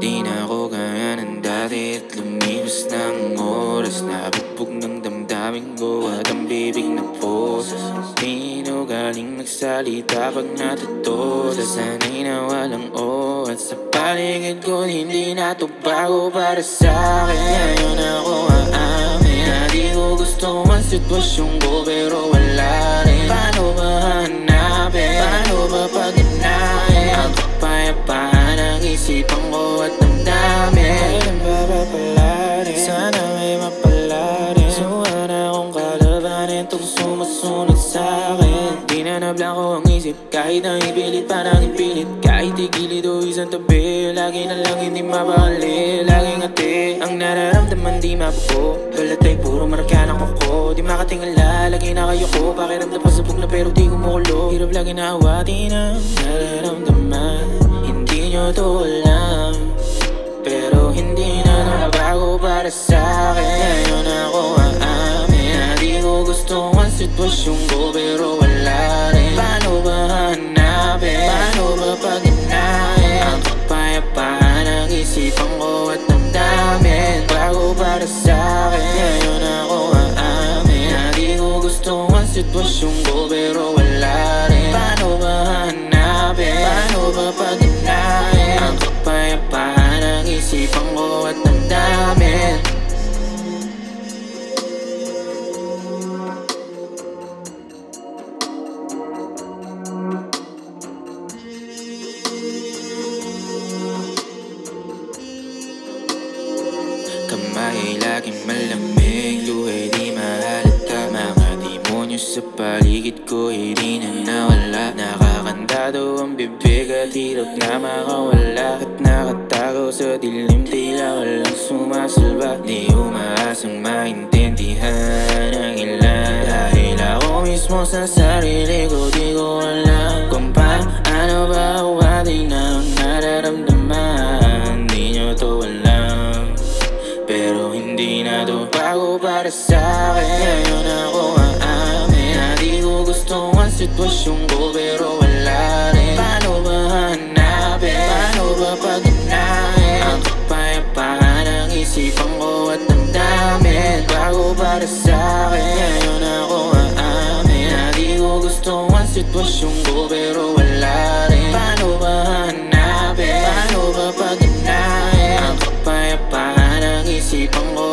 Di na ako kaya ng dati at lumipas na ang oras Nabugbog ng damdamin ko at ang bibig na poses Dino galing magsalita pag natuto Sanay na walang o at sa paligid ko hindi na to bago para sa akin Ngayon ako aamin na di ko gusto ang sitwasyon ko pero wala rin Paano ba hanapin? Paano ba pag-inain? Ang kapayapaan ang isipan ko nablako ang isip. Kahit ang ipilit parang ipilit. Kahit igilid o isang tabi Lagi na lang hindi mabali. Laging ate Ang nararamdaman di mabuo Balat ay puro marka ng ako. Di makatingala Lagi na kayo ko. Pakiramdam pa sabog na pero di kumukulo. Hirap lagi na awati na nararamdaman. Hindi nyo to alam pero hindi na nabago para sa akin. Ngayon ako aamin Na di ko gusto ang sitwasyon ko Pero gusto ang sitwasyon ko Pero wala rin Paano ba hanapin? Paano ba pag inahin? Ang kapayapaan ang isipan ko at ang damin Kamay laging malamig, luhay di Mga demonyo sa paligid ko, hindi na nawala. Nakakandado ang bibig at hirap na makawala. At nakatago sa dilim, tila walang sumasalba. Di umaasang maintindihan ang ilan. Dahil ako mismo sa sarili ko, di ko alam Kung paano ba huwati ng nararamdaman. Di nyo to alam pero hindi na to bago para sa akin. Ngayon ako Na Ganito ang sitwasyon ko pero wala rin Paano ba hanapin? Paano ba pagignain? Ang kapayapaan ang isipan ko at damdamin Bago para sa'kin Ngayon ako ang amin Na di ko gusto ang sitwasyon ko pero wala rin Paano ba hanapin? Paano ba pagignain? Ang kapayapaan ang isipan ko